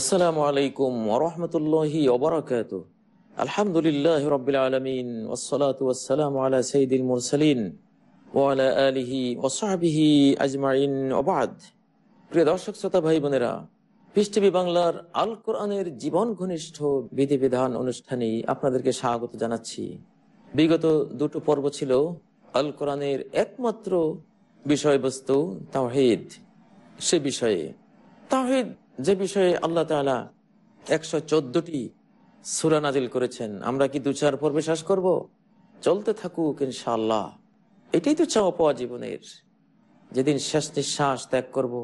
আসসালামু আলাইকুম ওরহমতুল্লাহি ওবরাকাত আলহামদুলিল্লাহ রবিল আলমিন ওসলাত ওসালাম আলা সঈদুল মুরসালিন ওয়ালা আলিহি ওসাহাবিহি আজমাইন ওবাদ প্রিয় দর্শক, শ্রোতা ভাই বোনেরা পিস টিভি বাংলার আল কোরআনের জীবন ঘনিষ্ঠ বিধিবিধান অনুষ্ঠানে আপনাদেরকে স্বাগত জানাচ্ছি। বিগত দুটো পর্ব ছিল আল কোরআনের একমাত্র বিষয়বস্তু তাওহিদ। সে বিষয়ে তাওহিদ যে বিষয়ে আল্লাহ তালা একশো চোদ্দটি সুরা নাজিল করেছেন, আমরা কি দু চার পর্বে শেষ করব? চলতে থাকুক ইনশাল্লাহ এটাই তো চাওয়া পাওয়া জীবনের। যেদিন শেষ নিঃশ্বাস ত্যাগ করব।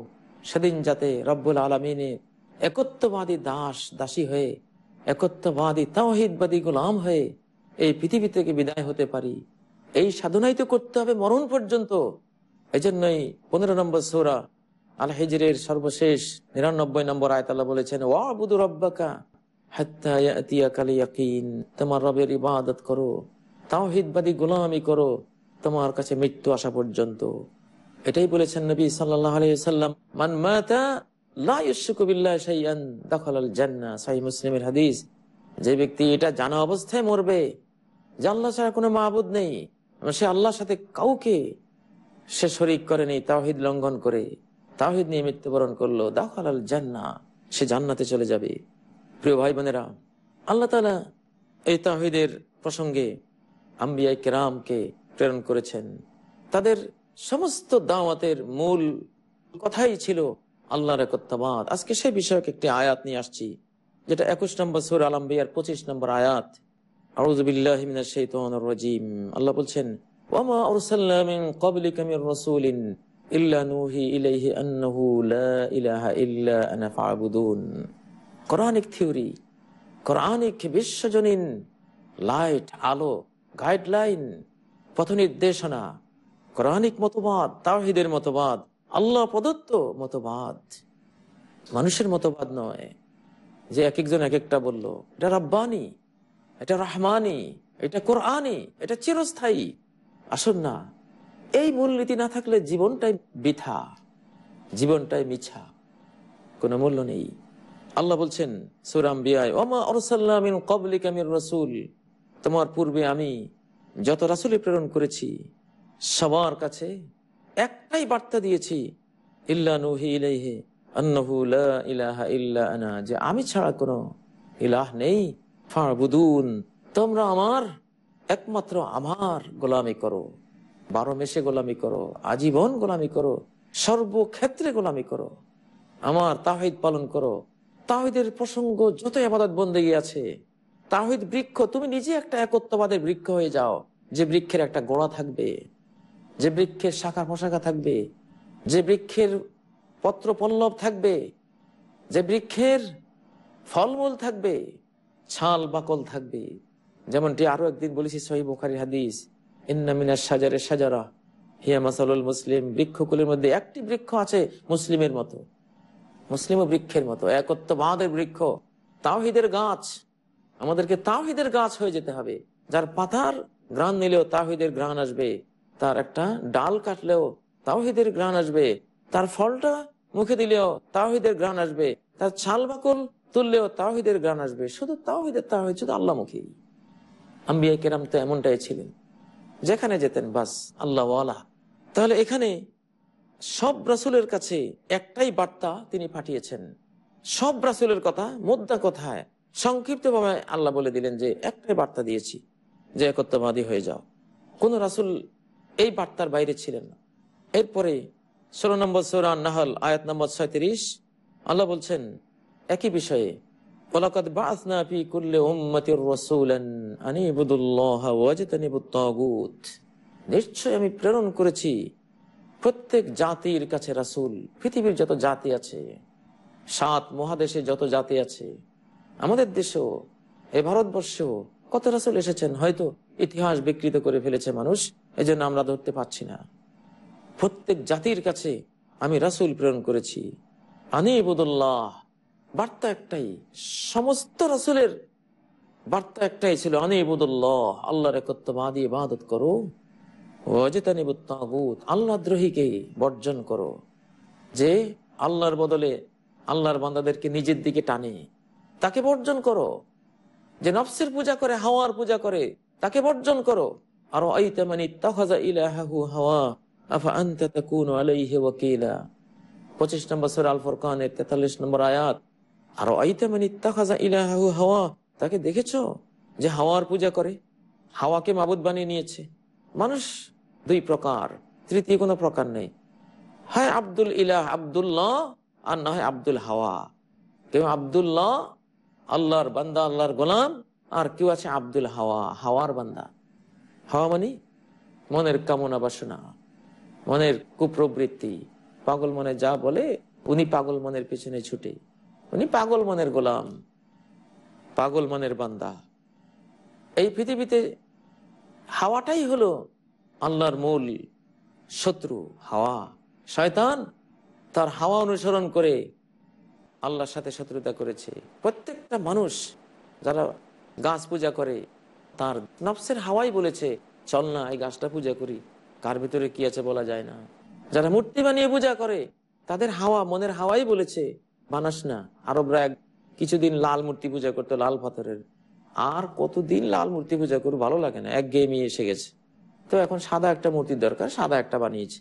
সেদিন যাতে রব্বুল আলমিনের একত্ববাদী দাস, দাসী হয়ে, একত্ববাদী তাওহিদবাদী গোলাম হয়ে এই পৃথিবী থেকে বিদায় হতে পারি। এই সাধনাই তো করতে হবে মরণ পর্যন্ত। এই জন্যই পনেরো নম্বর সৌরা আল হিজরের সর্বশেষ নিরানব্বই নম্বর আয়তাল্লাহ বলেছেন, ওয়াবুদু রব্বাকা তোমার রবের ইবাদত করো, তাওহিদবাদী গোলামি করো, তোমার কাছে মৃত্যু আসা পর্যন্ত। এটাই বলেছেন নবী সাল্লাম মান মাতা মুসলিমের হাদিস, যে ব্যক্তি এটা জানা অবস্থায় মরবে, যে আল্লাহ ছাড়া কোনো মাহবুদ নেই সে আল্লাহর সাথে কাউকে সে শরিক করেনি তাওহিদ লঙ্ঘন করে। তাহিদ নিয়ে মৃত্যুবরণ করল দাখাল জান্না সে জান্নাতে চলে যাবে। প্রিয় ভাই বোনেরা আল্লাহ তালা এই তাহিদের প্রসঙ্গে আম্বিয়াই কেরামকে প্রেরণ করেছেন। তাদের সমস্ত দাওয়াতের মূল কথাই ছিল আল্লাহর একত্তাবাদ আজকে সে বিষয়ক একটি আয়াত নিয়ে আসছি, যেটা একুশ নম্বর সুর আলম্বিয়ার পঁচিশ নম্বর আয়াত। আল্লাহ বলছেন রসুলিন থিওরি বিশ্বজনীন লাইট আলো গাইডলাইন পথ নির্দেশনা কোরআনিক মতবাদ তাহিদের মতবাদ, আল্লাহ প্রদত্ত মতবাদ। মানুষের মতবাদ নয় যে এক একজন এক একটা বলল। এটা রাব্বানি, এটা রহমানি, এটা কোরআনি, এটা চিরস্থায়ী। আসুন না। এই মূলনীতি না থাকলে জীবনটাই বৃথা, জীবনটাই মিছা, কোনো মূল্য নেই। আল্লাহ বলছেন সুরাম বিয়ায় ওমা রসুল তোমার পূর্বে আমি যত রাসুলি প্রেরণ করেছি, সবার কাছে একটাই বার্তা দিয়েছি, ইল্লা নুহি ইলাহা ইল্লা যে আমি ছাড়া কোনো ইলাহ নেই। ফাঁড়বুদুন তোমরা আমার একমাত্র আমার গোলামি করো। বারো মেশে গোলামি করো, আজীবন গোলামি করো, সর্বক্ষেত্রে গোলামি করো। আমার তাহিদ পালন করো। তাহিদের প্রসঙ্গ যত আবাদত বন্দেগী আছে তাহিদ বৃক্ষ, তুমি নিজে একটা একত্ববাদের বৃক্ষ হয়ে যাও, যে বৃক্ষের একটা গোড়া থাকবে, যে বৃক্ষের শাখা পোশাখা থাকবে, যে বৃক্ষের পত্র পল্লব থাকবে, যে বৃক্ষের ফলমূল থাকবে, ছাল বাকল থাকবে। যেমনটি আরও একদিন বলেছি সহি বোখারি হাদিস ইন্নামিনা সাজারে সাজারা হিয়া মাসালুল মুসলিম। বৃক্ষকুলের মধ্যে একটি বৃক্ষ আছে মুসলিমের মতো। মুসলিম বৃক্ষের মতো। একত্ববাদের বৃক্ষ। তাওহিদের গাছ। আমাদেরকে তাওহিদের গাছ হয়ে যেতে হবে। যার পাতার গ্রাণ নিলেও তাওহিদের গ্রাণ আসবে। তার একটা ডাল কাটলেও তাওহিদের গ্রান আসবে। তার ফলটা মুখে দিলেও তাওহিদের গ্রান আসবে। তার ছাল বাকল তুললেও তাওহিদের গ্রান আসবে। শুধু তাওহিদের তাওহিদ, শুধু আল্লাহমুখী। আম্বিয়া কেরাম তো এমনটাই ছিলেন। যেখানে যেতেন, বাস আল্লাহ তাহলে এখানে সব রাসুলের কাছে একটাই বার্তা তিনি পাঠিয়েছেন। সব রাসুলের কথা, মুদ্রা কথায়? সংক্ষিপ্ত ভাবে আল্লাহ বলে দিলেন যে, একটাই বার্তা দিয়েছি, যে একত্ববাদী হয়ে যাও। কোন রাসুল এই বার্তার বাইরে ছিলেন না। এরপরে ষোলো নম্বর সৌরান নাহল আয়াত নম্বর ছয়ত্রিশ, আল্লাহ বলছেন, একই বিষয়ে ওলাকাদ বাসনা ফি কুল্লি উম্মতির রাসূলান আন ইবুদুল্লাহ ওয়াজতানিবুত তাগুত। নিশ্চয় আমি প্রেরণ করেছি প্রত্যেক জাতির কাছে রাসূল, পৃথিবীর যত জাতি আছে, সাত মহাদেশে যত জাতি আছে, আমাদের দেশেও এ ভারতবর্ষেও কত রাসূল এসেছেন, হয়তো ইতিহাস বিকৃত করে ফেলেছে মানুষ, এজন্য আমরা ধরতে পারছি না। প্রত্যেক জাতির কাছে আমি রাসূল প্রেরণ করেছি। আনি ইবুদুল্লাহ বার্তা একটাই, সমস্ত রাসূলের বার্তা একটাই ছিল আনি ইবুদুল্লাহ আল্লাহর একত্ববাদী ইবাদত করো ওয়াজিতানিবুত তাগুত, আল্লাহ দ্রোহীকে বর্জন করো, যে আল্লাহর বদলে আল্লাহর বান্দাদেরকে নিজের দিকে টানে, তাকে বর্জন করো, যে নফসের পূজা করে, হাওয়ার পূজা করে, তাকে বর্জন করো, আর ওয়াকিলা। 25 নম্বর সূরা আল ফুরকানের 43 নম্বর আয়াত আর আইতামানি তাখাযা ইলাহাহু হাওয়া? তাকে দেখেছ যে হাওয়ার পূজা করে? হাওয়াকে মাবুদ বানিয়ে নিয়েছে। মানুষ দুই প্রকার, তৃতীয় কোনো প্রকার নেই। হয় আব্দুল ইলাহ, আব্দুল্লাহ, আর না হয় আব্দুল হাওয়া। কেউ আব্দুল্লাহ, আল্লাহর বান্দা, আল্লাহর গোলাম, আর কেউ আছে আব্দুল হাওয়া, হাওয়ার বান্দা। হাওয়া মানে মনের কামনা বাসনা, মনের কুপ্রবৃত্তি। পাগল মনে যা বলে, উনি পাগল মনের পিছনে ছুটে। উনি পাগল মনের গোলাম, পাগল মনের বান্দা। এই পৃথিবীতে হাওয়াটাই হলো আল্লাহর মূল শত্রু, হাওয়া। শয়তান তার হাওয়া অনুসরণ করে আল্লাহর সাথে শত্রুতা করেছে। প্রত্যেকটা মানুষ যারা গাছ পূজা করে, তার নফসের হাওয়াই বলেছে, চল না, এই গাছটা পূজা করি। কার ভিতরে কি আছে বলা যায় না? যারা মূর্তি বানিয়ে পূজা করে, তাদের হাওয়া, মনের হাওয়াই বলেছে বানাস না। আরবরা কিছুদিন লাল মূর্তি পূজা করতো, লাল পাথরের। আর কতদিন লাল মূর্তি পূজা করব ভালো লাগে না। এক গেমই এসে গেছে। তো এখন সাদা একটা মূর্তির দরকার, সাদা একটা বানিয়েছে।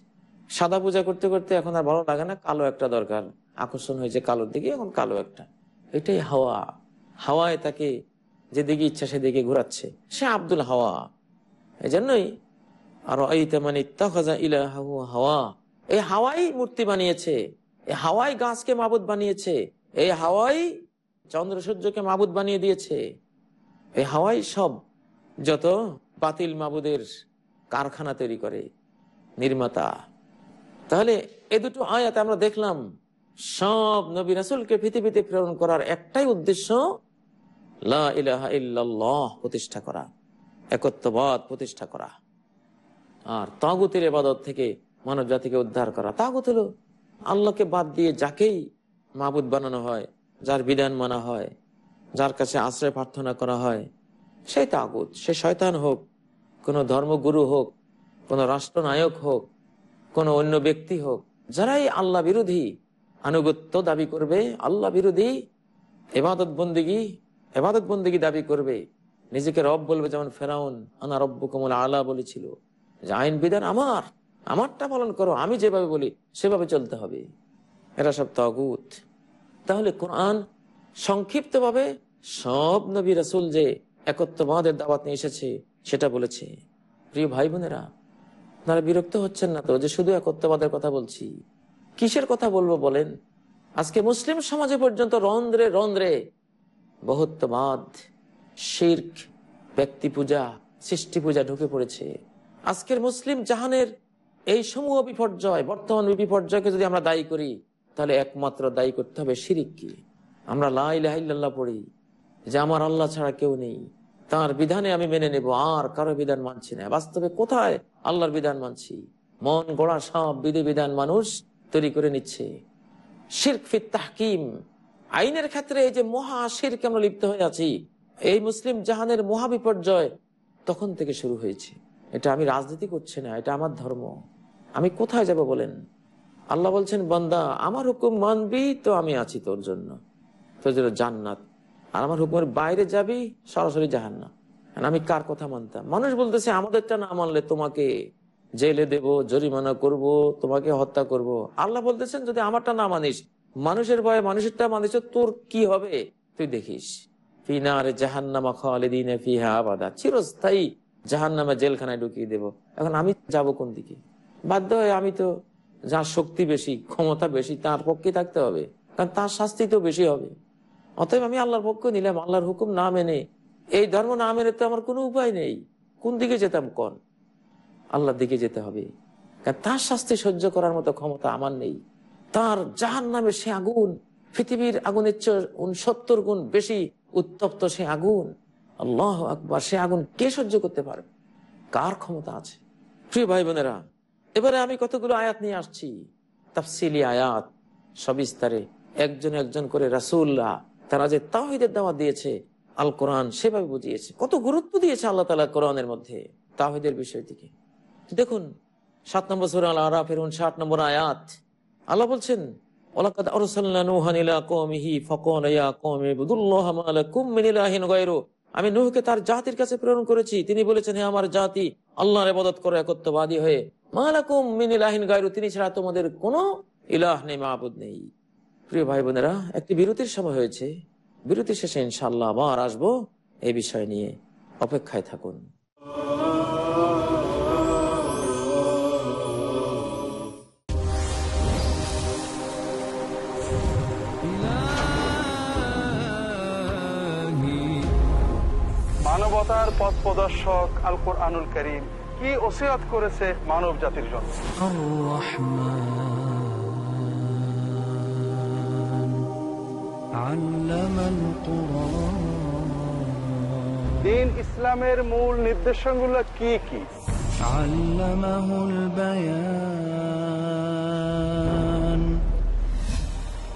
সাদা পূজা করতে করতে এখন আর ভালো লাগে না, কালো একটা দরকার। আকর্ষণ হয়েছে কালোর দিকে, এখন কালো একটা। এটাই হাওয়া। হাওয়ায় তাকে যেদিকে ইচ্ছা সেদিকে ঘোরাচ্ছে। সে আব্দুল হাওয়া। এই জন্যই আর মানে ইলাহু হাওয়া। এই হাওয়াই মূর্তি বানিয়েছে। এই হাওয়াই গাছকে মাবুদ বানিয়েছে। এই হাওয়াই চন্দ্র সূর্যকে মাবুদ বানিয়ে দিয়েছে। এই হাওয়াই সব যত বাতিল মাবুদের কারখানা তৈরি করে, নির্মাতা। তাহলে এ দুটো আয়াতে আমরা দেখলাম, সব নবী রাসুলকে পৃথিবীতে প্রেরণ করার একটাই উদ্দেশ্য প্রতিষ্ঠা করা, একত্ববাদ প্রতিষ্ঠা করা। আর তাগুতের এবাদত থেকে মানব জাতিকে উদ্ধার করা। তাগুত হলো আল্লাহকে বাদ দিয়ে যাকেই মাবুদ বানানো হয়, যার বিধান মানা হয়, যার কাছে আশ্রয় প্রার্থনা করা হয় সেই তাগুত, সে শয়তান হোক, কোনো ধর্মগুরু হোক, কোনো রাষ্ট্রনায়ক হোক, কোনো অন্য ব্যক্তি হোক, যারাই আল্লাহ বিরোধী, আনুগত্য দাবি করবে, আল্লাহ বিরোধী, এবাদত বন্দিগি এবাদত বন্দিগি দাবি করবে। নিজেকে রব বলবে যেমন ফেরাউন, আনা রব্ব কমল আলা বলেছিল। যে আইন বিধান আমার আমারটা পালন করো, আমি যেভাবে বলি সেভাবে চলতে হবে। এরা সব তগুত। তাহলে কোরআন সংক্ষিপ্তভাবে সব নবী রাসুল যে একত্ববাদের দাওয়াত নিয়ে এসেছে, সেটা বলেছে। প্রিয় ভাই বোনেরা আপনারা বিরক্ত হচ্ছেন না তো, যে শুধু একত্ববাদের কথা বলছি? কিসের কথা বলব বলেন? আজকে মুসলিম সমাজে পর্যন্ত রন্ধ্রে রন্ধ্রে বহুত্ববাদ, শির্ক, ব্যক্তি পূজা, সৃষ্টি পূজা ঢুকে পড়েছে। আজকের মুসলিম জাহানের এই সমূহ বিপর্যয়, বর্তমান বিপর্যয়কে যদি আমরা দায়ী করি, তাহলে একমাত্র দায়ী করতে হবে শিরিককে আমরা লাইল্লাহ পড়ি যে আমার আল্লাহ ছাড়া কেউ নেই। তার বিধানে আমি মেনে নেব, আর কারও বিধান মানছি না। বাস্তবে কোথায় আল্লাহর বিধান মানছি? মন গড়া সব বিধি বিধান মানুষ তৈরি করে নিচ্ছে। তাহকিম, আইনের ক্ষেত্রে এই যে মহা শিরকে আমরা লিপ্ত হয়ে আছি, এই মুসলিম জাহানের মহা বিপর্যয় তখন থেকে শুরু হয়েছে। এটা আমি রাজনীতি করছি না, এটা আমার ধর্ম। আমি কোথায় যাব বলেন? আল্লাহ বলছেন, বন্দা, আমার হুকুম মানবি তো আমি আছি তোর জন্য। তোর জন্য জান্নাত। আর আমার হুকুমের বাইরে যাবি, সরাসরি জাহান্না আমি কার কথা মানতাম? মানুষ বলতেছে, আমাদেরটা না মানলে তোমাকে জেলে দেব, জরিমানা করব, তোমাকে হত্যা করব। আল্লাহ বলতেছেন, যদি আমারটা না মানিস, মানুষের ভয়ে মানুষেরটা মানিস তোর কি হবে? তুই দেখিস। জাহান্নামা চিরস্থায়ী জাহান্নামা জেলখানায় ঢুকিয়ে দেব। এখন আমি যাব কোন দিকে? বাধ্য হয়ে আমি তো যার শক্তি বেশি, ক্ষমতা বেশি, তার পক্ষে থাকতে হবে। কারণ তার শাস্তি তো বেশি হবে। অতএব আমি আল্লাহর পক্ষ নিলাম, আল্লাহর হুকুম না মেনে। এই ধর্ম না মেনে তো আমার কোনো উপায় নেই। কোন দিকে যেতাম কন? আল্লাহর দিকে যেতে হবে। কারণ তার শাস্তি সহ্য করার মতো ক্ষমতা আমার নেই। তার জাহান নামে সে আগুন, পৃথিবীর আগুনের চেয়ে উনসত্তর গুণ বেশি উত্তপ্ত সে আগুন। আল্লাহ আকবার, সে আগুন কে সহ্য করতে পারবে? কার ক্ষমতা আছে? প্রিয় ভাই বোনেরা এবারে আমি কতগুলো আয়াত নিয়ে আসছি? তাফসিলি আয়াত, সবিস্তারে। একজন একজন করে রাসুল্লাহ তারা যে তাহিদের দাওয়াত দিয়েছে আল কোরআন সেভাবে বুঝিয়েছে। কত গুরুত্ব দিয়েছে আল্লাহ তালা কোরআনের মধ্যে তাহিদের বিষয়টিকে। দেখুন, সাত নম্বর সুরা আল আরাফের ষাট নম্বর আয়াত, আল্লাহ বলছেন ওলাকাদ আরসালনা নূহান ইলা কওমিহি ফাকালা ইয়া কওমি ইবুদুল্লাহ মা লাকুম মিন গায়রু আমি নুহকে তার জাতির কাছে প্রেরণ করেছি। তিনি বলেছেন আমার জাতি, আল্লাহর এবাদত করে, একত্ববাদী হয়ে। মালাকুম মিন ইলাহিন গায়রু, তিনি ছাড়া তোমাদের কোনো ইলাহ নেই মাহবুদ নেই। প্রিয় ভাই বোনেরা, একটি বিরতির সময় হয়েছে। বিরতি শেষে ইনশাল্লাহ আবার আসব এই বিষয় নিয়ে। অপেক্ষায় থাকুন। মানবতার পথ প্রদর্শক আল কোরআনুল করিম কি ওসিয়াত করেছে মানব জাতির জন্য? দিন ইসলামের মূল নির্দেশনগুলো কি কি? আল্লামাহুল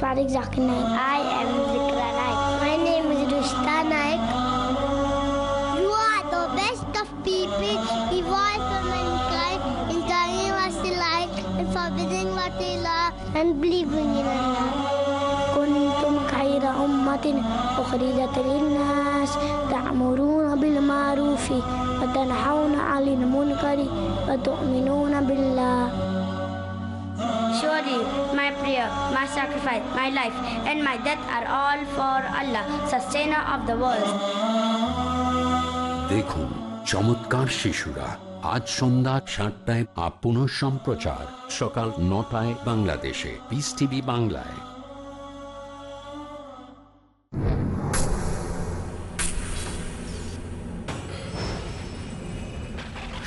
Farid Zakir Naik. I am Zikra Naik. My name is Rushta Naik. You are the best of people, evolved for mankind, in telling what they like, and forbidding what they love, and believing in Allah. كنتم خير أمة أخرجت للناس تأمرون بالمعروف وتنحون عن المنكر وتؤمنون بالله Surely my prayer, my sacrifice, my life, and my death are all for Allah, sustainer of the world. দেখুন চমৎকার শিশুরা আজ সন্ধ্যা সাতটায় আপন পুনঃ সম্প্রচার সকাল নটায় বাংলাদেশে পিস টিভি বাংলায়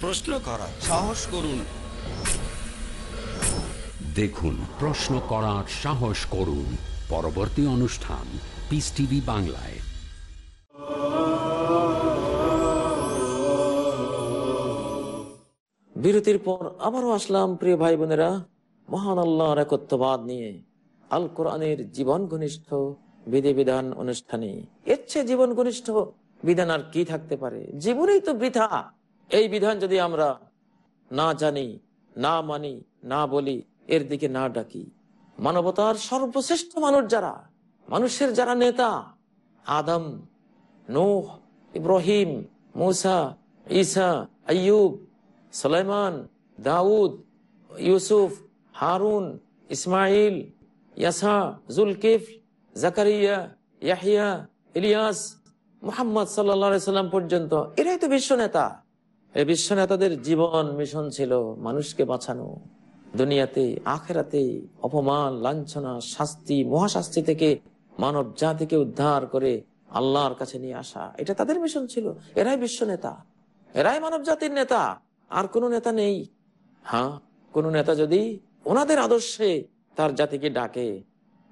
প্রশ্ন করা সাহস করুন। দেখুন প্রশ্ন করার সাহস করুন। পরবর্তী অনুষ্ঠান পিস টিভি বাংলায়। বিরতির পর আবারও আসলাম প্রিয় ভাই বোনেরা। মহান আল্লাহর একত্ববাদ নিয়ে আল কোরআনের জীবন ঘনিষ্ঠ বিধি বিধান অনুষ্ঠানে। এর চেয়ে জীবন ঘনিষ্ঠ বিধান আর কি থাকতে পারে? জীবনেই তো বৃথা। এই বিধান যদি আমরা না জানি, না মানি, না বলি, এর দিকে না ডাকি। মানবতার সর্বশ্রেষ্ঠ মানুষ যারা, মানুষের যারা নেতা, আদম, নূহ, ইব্রাহিম, মুসা, ঈসা, আইয়ুব, সুলাইমান, দাউদ, ইউসুফ, হারুন ইসমাইল ইয়াসা, জুলকিফ, জাকারিয়া, ইয়াহিয়া, ইলিয়াস, মোহাম্মদ সাল্লা সাল্লাম পর্যন্ত, এরাই তো বিশ্ব নেতা। এই বিশ্ব নেতাদের জীবন মিশন ছিল মানুষকে বাঁচানো। দুনিয়াতে আখেরাতে অপমান, লাঞ্ছনা, শাস্তি, মহাশাস্তি থেকে মানব জাতিকে উদ্ধার করে আল্লাহর কাছে নিয়ে আসা। এটা তাদের মিশন ছিল। এরাই বিশ্ব নেতা। এরাই মানব জাতির নেতা। আর কোনো নেতা নেই। হ্যাঁ কোন নেতা যদি ওনাদের আদর্শে তার জাতিকে ডাকে,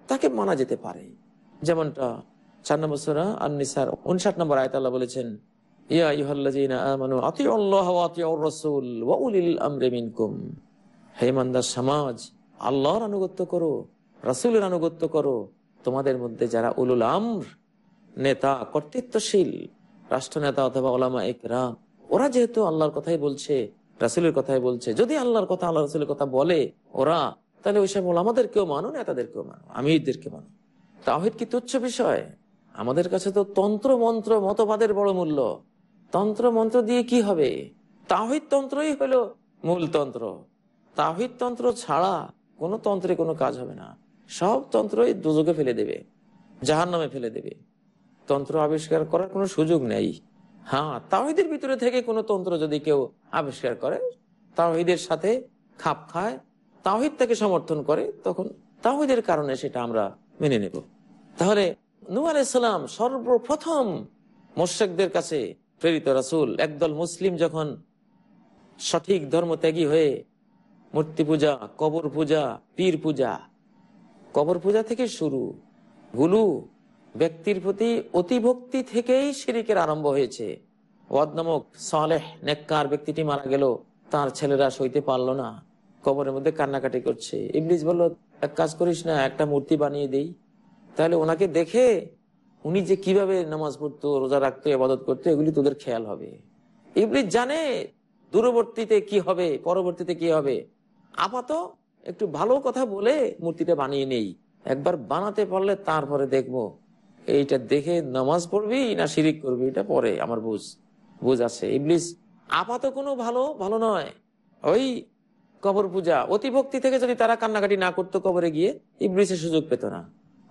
তাকে মানা যেতে পারে। যেমনটা চার নম্বর সোরা আর নিসার উনষাট নম্বর আয়তাল্লাহ বলেছেন ইয়া ইহল্লাযীনা আমানু আতিউল্লাহ ওয়া আতিউর রাসূল ওয়া উলিল আমরি মিনকুম। হে ইমানদার সমাজ, আল্লাহর আনুগত্য করো, রাসূলের আনুগত্য করো। তোমাদের মধ্যে যারা উলুল আমর, নেতা, কর্তৃত্বশীল, রাষ্ট্রনেতা অথবা ওলামা একরাম, ওরা যেহেতু আল্লাহর কথাই বলছে, রাসুলের কথাই বলছে, যদি আল্লাহর কথা আল্লাহ রাসুলের কথা বলে ওরা, তাহলে ওইসব ওলামাদেরকেও মানো, নেতাদেরকেও মানো, আমিরদেরকে মানো। তাহিদ কি তুচ্ছ বিষয়? আমাদের কাছে তো তন্ত্র, মন্ত্র, মতবাদের বড় মূল্য। তন্ত্র মন্ত্র দিয়ে কি হবে? তাহিদ তন্ত্রই হলো মূল তন্ত্র। তাহিদ তন্ত্র ছাড়া কোনো তন্ত্রে কোনো কাজ হবে না। সব তন্ত্রই দুযোগে ফেলে দেবে জাহান নামে ফেলে দেবে। তন্ত্র আবিষ্কার করার কোনো সুযোগ নেই। হ্যাঁ তাহিদের ভিতরে থেকে কোনো তন্ত্র যদি কেউ আবিষ্কার করে, তাহিদের সাথে খাপ খায়, তাহিদ তাকে সমর্থন করে, তখন তাহিদের কারণে সেটা আমরা মেনে নেব। তাহলে নু আলাইসালাম সর্বপ্রথম মোর্শেকদের কাছে প্রেরিত রাসুল, একদল মুসলিম যখন সঠিক ধর্ম ত্যাগী হয়ে মূর্তি পূজা, কবর পূজা, পীর পূজা, কবর পূজা থেকে শুরু গুলু ব্যক্তির প্রতি অতিভক্তি থেকেই শিরিকের আরম্ভ হয়েছে। ওয়াদ নামক সালেহ, নেককার ব্যক্তিটি মারা গেল, তার ছেলেরা সইতে পারল না, কবরের মধ্যে কান্নাকাটি করছে। ইবলিস বলল, এক কাজ করিস না, একটা মূর্তি বানিয়ে দিই, তাহলে ওনাকে দেখে উনি যে কীভাবে নামাজ পড়তো, রোজা রাখতো আবাদত করতো, এগুলি তোদের খেয়াল হবে। ইবলিস জানে দূরবর্তীতে কি হবে, পরবর্তীতে কি হবে। আপাত একটু ভালো কথা বলে মূর্তিটা বানিয়ে নেই। একবার বানাতে পারলে তারপরে দেখব, এইটা দেখে নামাজ পড়বি না শিরিক করবি, এটা পরে, আমার বুঝ বুঝ আছে। ইবলিস আপাত কোনো ভালো ভালো নয়। ওই কবর পূজা অতিভক্তি থেকে যদি তারা কান্নাকাটি না করতো কবরে গিয়ে, ইবলিসের সুযোগ পেত না।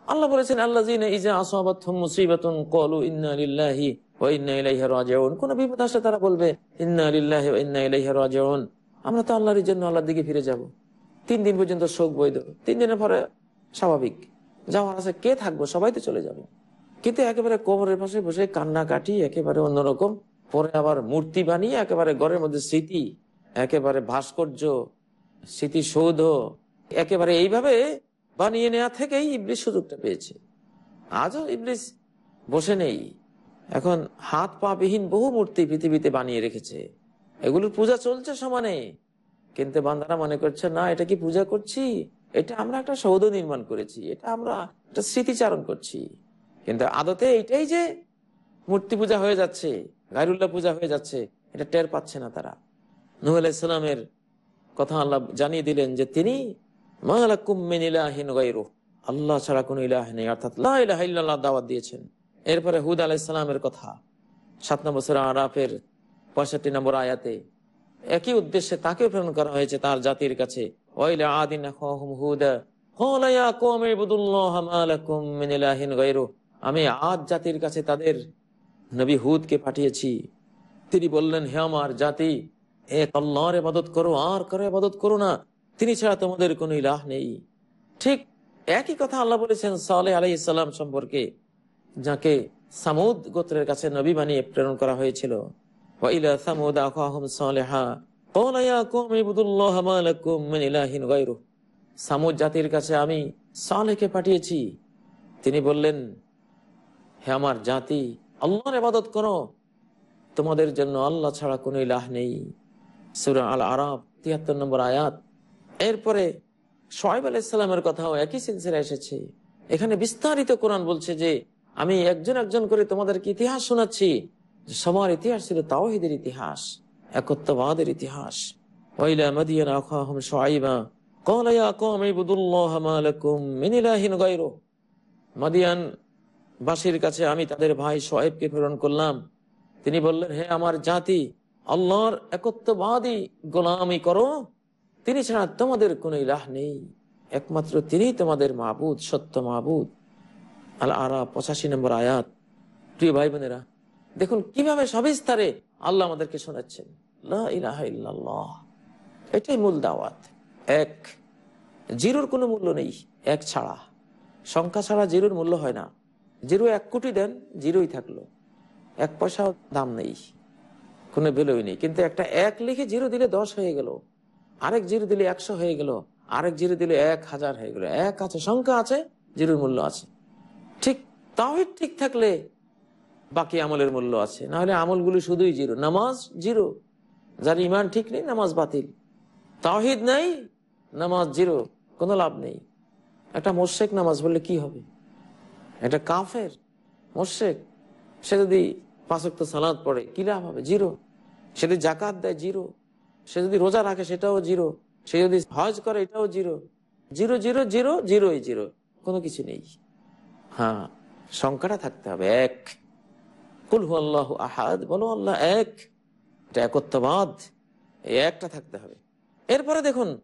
আল্লাহ বলেছেন আল্লাহ ইজা আসাবাতুম মুসিবাতুন ক্বালু ইন্না লিল্লাহি ওয়া ইন্না ইলাইহি রাজিউন। কোন বিপদ আসলে তারা বলবে, ইন্না লিল্লাহি ওয়া ইন্না ইলাইহি রাজিউন। আমরা তো আল্লাহর জন্য আল্লাহর দিকে ফিরে যাব। তিন দিন পর্যন্ত শোক বৈধ। তিন দিনের পরে স্বাভাবিক। যাওয়ার আছে, কে থাকব? সবাই তো চলে যাবে। কিন্তু একেবারে কবরের পাশে বসে কান্না কাটি একেবারে অন্যরকম। পরে আবার মূর্তি বানিয়ে, একেবারে ঘরের মধ্যে স্মৃতি, একেবারে ভাস্কর্য, স্মৃতিসৌধ, একেবারে এইভাবে বানিয়ে নেওয়া থেকেই ইবলিস সুযোগটা পেয়েছে। আজও ইবলিস বসে নেই। এখন হাত পা বিহীন বহু মূর্তি পৃথিবীতে বানিয়ে রেখেছে। এগুলোর পূজা চলছে সমানে। কিন্তু বান্দারা মনে করছে, না, এটা কি পূজা করছি? এটা আমরা একটা সৌধ নির্মাণ করেছি। এটা আমরা একটা স্মৃতিচারণ করছি। কিন্তু আদতে এইটাই যে মূর্তি পূজা হয়ে যাচ্ছে গাইরুল্লাহ পূজা হয়ে যাচ্ছে, এটা টের পাচ্ছে না তারা। নুহ আলাইসালামের কথা আল্লাহ জানিয়ে দিলেন যে তিনি আল্লাহ ছাড়া কোন ইলাহ নেই, অর্থাৎ দাওয়াত দিয়েছেন। এরপরে হুদ আলাইসালামের কথা। সাত নম্বর আরাফের পঁয়ষট্টি নম্বর আয়াতে, একই উদ্দেশ্যে তাকে প্রেরণ করা হয়েছে তার জাতির কাছে। আদিন হুদা আমি আজ জাতির কাছে তাদের নবী হুদকে পাঠিয়েছি। তিনি বললেন, হে আমার জাতি এক আল্লাহর ইবাদত করো, আর কারও ইবাদত করো না। তিনি ছাড়া তোমাদের কোন ইলাহ নেই। ঠিক একই কথা আল্লাহ বলেছেন সালে আলি ইসাল্লাম সম্পর্কে, যাকে সামুদ গোত্রের কাছে নবী বানিয়ে প্রেরণ করা হয়েছিল। সামুদ জাতির কাছে আমি সালেকে পাঠিয়েছি। তিনি বললেন, হে আমার জাতি, আল্লাহর ইবাদত করো। তোমাদের জন্য আল্লাহ ছাড়া কোন ইলাহ নেই। সুরা আল আরব তিয়াত্তর নম্বর আয়াত। এরপরে সোহেব আলাইসাল্লামের কথাও একই সিলসিলা এসেছে এখানে বিস্তারিত কোরআন বলছে যে আমি একজন একজন করে তোমাদেরকে ইতিহাস শোনাচ্ছি সবার ইতিহাস ছিল তাওহিদের ইতিহাস একত্ববাদের ইতিহাস ওয়াইলা মাদিয়ান আখাহুম শুআইবা قال يا قوم اعبدوا الله ما لكم من اله غيره মাদিয়ান বাসীর কাছে আমি তাদের ভাই সোহেবকে প্রেরণ করলাম তিনি বললেন হে আমার জাতি আল্লাহর একত্ববাদী গোলামি করো তিনি ছাড়া তোমাদের কোনো ইলাহ নেই। একমাত্র তিনিই তোমাদের মাহবুদ সত্য মাহবুদ আল আরা পঁচাশি নম্বর আয়াত। প্রিয় ভাই বোনেরা দেখুন কীভাবে সবিস্তারে আল্লাহ আমাদেরকে শোনাচ্ছেন। এটাই মূল দাওয়াত। এক, জিরোর কোনো মূল্য নেই, এক ছাড়া। সংখ্যা ছাড়া জিরোর মূল্য হয় না। জিরো এক কোটি দেন, জিরোই থাকল। এক পয়সাও দাম নেই, কোনো ভ্যালুই নেই। কিন্তু একটা এক লিখে জিরো দিলে দশ হয়ে গেল। আরেক জিরো দিলে একশো হয়ে গেল, আরেক জিরো দিলে এক হাজার হয়ে গেল। এক আছে, সংখ্যা আছে, জিরোর মূল্য আছে। ঠিক তাহিদ ঠিক থাকলে বাকি আমলের মূল্য আছে। না হলে আমলগুলি শুধুই জিরো। নামাজ জিরো। যার ইমান ঠিক নেই, নামাজ বাতিল। তাহিদ নাই, নামাজ জিরো। কোনো লাভ নেই। একটা মোর্শেক নামাজ বললে কি হবে? এটা কাফের মোর্শেক সে যদি পাঁচক্ত সালাদ পড়ে, কি লাভ হবে? জিরো। সে যদি জাকাত দেয়, জিরো। সে যদি রোজা রাখে সেটাও জিরো। সে যদি হজ করে এটাও জিরো। জিরো জিরো জিরো, জিরোই জিরো। কোনো কিছু নেই। হ্যাঁ সংখ্যাটা থাকতে হবে এক। কুল হু আল্লাহ আহাদ, বলো আল্লাহ এক। এটা একত্ববাদ। এই একটা থাকতে হবে। এরপরে দেখুন,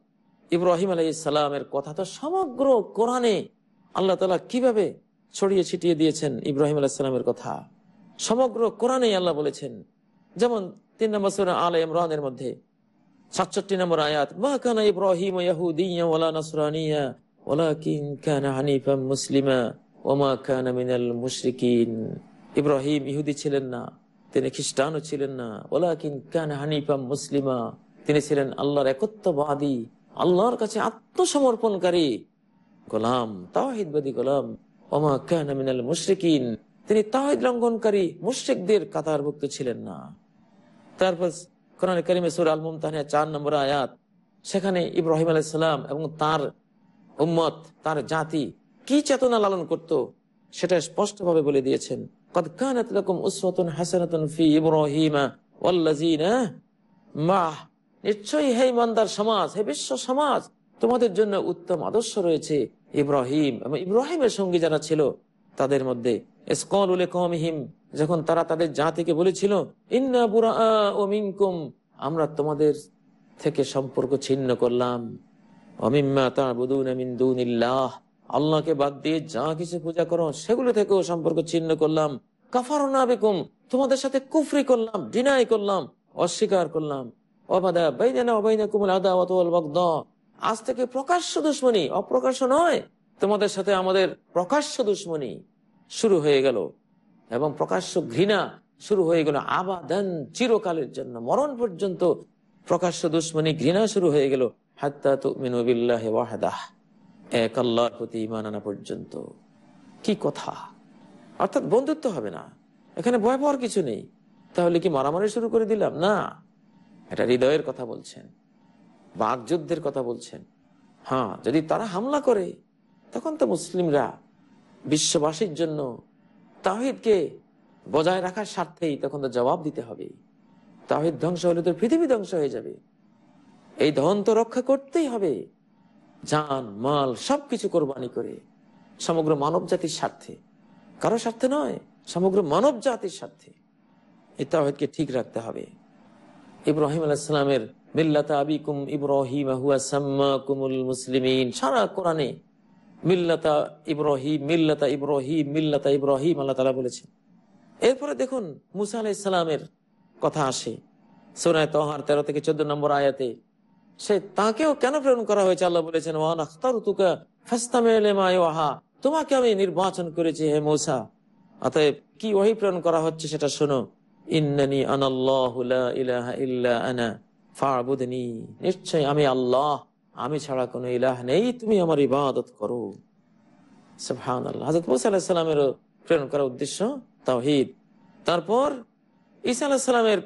ইব্রাহিম আলাই ইসালামের কথা তো সমগ্র কোরআনে আল্লাহ তালা কীভাবে ছড়িয়ে ছিটিয়ে দিয়েছেন ইব্রাহিম আলাইসালামের কথা? সমগ্র কোরআনে আল্লাহ বলেছেন। যেমন তিন নম্বর সুরা আল ইমরানের মধ্যে সাতষট্টি নম্বর আয়াত, মা কানা ইব্রাহিম ইয়াহুদিয়া ওয়ালা নাসরানিয়া ওয়ালাকিন কানা হানিফাম মুসলিমা ওমা কানা মিনাল মুশরিকিন। ইব্রাহিম ইহুদি ছিলেন না, তিনি খ্রিস্টানও ছিলেন না ওলাকিন কান হানিফাম মুসলিমা, তিনি ছিলেন আল্লাহর একত্ববাদী, আল্লাহর কাছে আত্মসমর্পণকারী গোলাম তাহিদবাদী গোলাম। ওমা কান মিনাল মুশরিকিন, তিনি তাহিদ লঙ্ঘনকারী মুশ্রিকদের কাতারভুক্ত ছিলেন না। তারপর কোরআন করিমে সুর আল মুমতাহিয়া চার নম্বর আয়াত, সেখানে ইব্রাহিম আলাইসাল্লাম এবং তার উম্মত, তার জাতি কি চেতনা লালন করত সেটা স্পষ্টভাবে বলে দিয়েছেন। ফি মাহ নিশ্চয়ই হে সমাজ, হে বিশ্ব সমাজ, তোমাদের জন্য উত্তম আদর্শ রয়েছে ইব্রাহিম। এবং ইব্রাহিমের সঙ্গী যারা ছিল, তাদের মধ্যে যখন তারা তাদের জাতিকে বলেছিল, ইন্না বুরা ও মিনকুম আমরা তোমাদের থেকে সম্পর্ক ছিন্ন করলাম। অমিম্মা তা'বুদুনা মিন দুনিল্লাহ আল্লাহকে বাদ দিয়ে যা কিছু পূজা করো, সেগুলো থেকেও সম্পর্ক ছিন্ন করলাম। কাফারনা বেকুম তোমাদের সাথে কুফরি করলাম, ডিনাই করলাম, অস্বীকার করলাম। অবাদা বাইদানা অবাইনা আদাওয়াত ওয়াল বাগদা আজ থেকে প্রকাশ্য দুশ্মনী, অপ্রকাশ্য নয়, তোমাদের সাথে আমাদের প্রকাশ্য দুশ্মনী শুরু হয়ে গেল। এবং প্রকাশ্য ঘৃণা শুরু হয়ে গেল আবাদান চিরকালের জন্য। মরণ পর্যন্ত প্রকাশ্য দুশ্মনী ঘৃণা শুরু হয়ে গেল। এক আল্লাহর প্রতি ইমান আনা পর্যন্ত। কি কথা? অর্থাৎ বন্ধুত্ব হবে না। এখানে ভয় পাওয়ার কিছু নেই। তাহলে কি মারামারি শুরু করে দিলাম? না। এটা হৃদয়ের কথা বলছেন। বাঘ যুদ্ধের কথা বলছেন। হ্যাঁ যদি তারা হামলা করে, তখন তো মুসলিমরা বিশ্ববাসীর জন্য তাহিদকে বজায় রাখার স্বার্থেই তখন তো জবাব দিতে হবে। তাহিদ ধ্বংস হলে তো পৃথিবী ধ্বংস হয়ে যাবে। এই ধন তো রক্ষা করতেই হবে। জান, মাল, সবকিছু কোরবানি করে। সমগ্র মানব জাতির স্বার্থে। কারও স্বার্থে নয়, সমগ্র মানব জাতির স্বার্থে। এই তাহিদকে ঠিক রাখতে হবে। ইব্রাহিম আলাইসালামের মিল্লাতা আবিকুম ইব্রাহিম সারা কোরআনে মিল্লাতা ইব্রাহিম মিল্লাতা ইব্রাহিম মিল্লাতা ইব্রাহিম আল্লাহ তালা বলেছেন। এরপরে দেখুন মুসা আলাইসালামের কথা আসে সোনায় তহার তেরো থেকে চোদ্দ নম্বর আয়াতে। সে তাকেও কেন প্রেরণ করা হয়েছে? আল্লাহ বলেছেন ওয়ান আখতার তুকা ফাস্তামেহা তোমাকে আমি নির্বাচন করেছি হে মৌসা। অতএব কি ওহি প্রেরণ করা হচ্ছে সেটা শোনো। ইন্নানি আনাল্লাহু ইলাহা ইল্লা আনা ফাবুদনি। নিশ্চয় আমি আল্লাহ আমি ছাড়া কোনো ইলাহ নেই, তুমি আমার ইবাদত করো। মুসা আলাইহিস সালামেরও প্রেরণ করার উদ্দেশ্য তাওহীদ। তারপর ঈসা আলাইহিস সালামের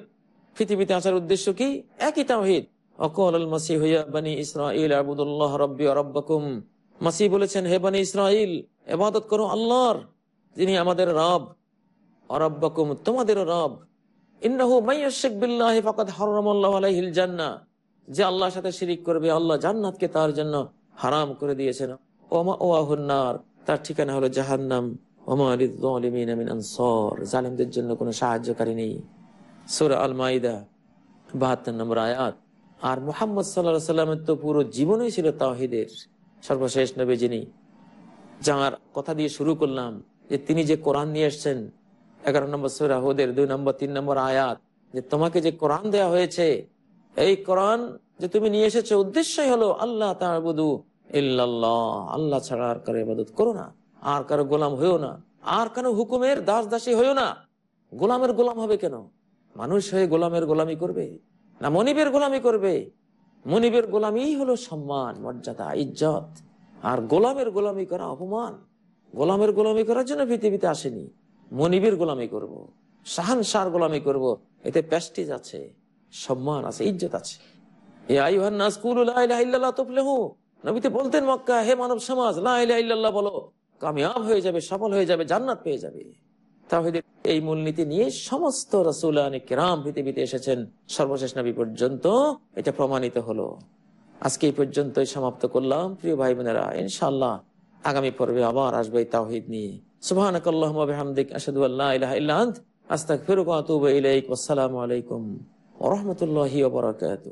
পৃথিবীতে আসার উদ্দেশ্য কি? একই তাওহীদ। অকল আল মাসিহ ইয়া বনি মাসিহ বলেছেন, হে বনি করো আল্লাহর আমাদের রব। তোমাদেরও রব। ইন্নাহু মাইয়াশিক বিল্লাহি ফাকাদ যে আল্লাহর সাথে শিরিক করবে, আল্লাহ জান্নাতকে তার জন্য হারাম করে দিয়েছেন। ওমা ওয়াহুন নার, তার ঠিকানা হলো জাহান্নাম। ওমা আনসার জন্য কোনো সাহায্যকারী নেই। আল 72 নম্বর আয়াত। আর মুহাম্মদ তো পুরো জীবনই ছিল নবী যিনি, যাঁর কথা দিয়ে শুরু করলাম, যে তিনি যে কোরআন নিয়ে এসছেন, এগারো নম্বর সুরাহুদের দুই নম্বর, তিন নম্বর আয়াত, যে তোমাকে যে কোরআন দেয়া হয়েছে এই কোরআন যে তুমি নিয়ে এসেছ, উদ্দেশ্যই হলো আল্লাহ তাবুদু ইল্লাল্লাহ। আল্লাহ ছাড়া আর কারও ইবাদত করো না। আর কারও গোলাম হইও না। আর কারও হুকুমের দাস দাসী হইও না। গোলামের গোলাম হবে কেন? মানুষ হয়ে গোলামের গোলামি করবে? না মনিবের গোলামি করবে? মনিবের গোলামি হলো সম্মান, মর্যাদা, ইজ্জত। আর গোলামের গোলামি করা অপমান। গোলামের গোলামি করার জন্য পৃথিবীতে আসেনি। মনিবের গোলামি করব। শাহান শাহর গোলামি করব। এতে প্যাস্টিজ আছে। সম্মান আছে, ইজ্জত আছে। বলতেন মক্কা, হে মানব সমাজ, লা ইলাহা ইল্লাল্লাহ বলো, কামিয়াব হয়ে যাবে, সফল হয়ে যাবে, জান্নাত পেয়ে যাবে। তাহিদের এই মূলনীতি নিয়ে সমস্ত কেরাম পৃথিবীতে এসেছেন। সর্বশেষ নবী পর্যন্ত এটা প্রমাণিত হলো। আজকে এই পর্যন্তই সমাপ্ত করলাম। প্রিয় ভাই বোনেরা ইনশাল্লাহ আগামী পর্বে আবার আসবে এই তাওহিদ নিয়ে। আতুবু ইলাইক। ওয়াসসালামু আলাইকুম। ওয়া রাহমাতুল্লাহি ওয়া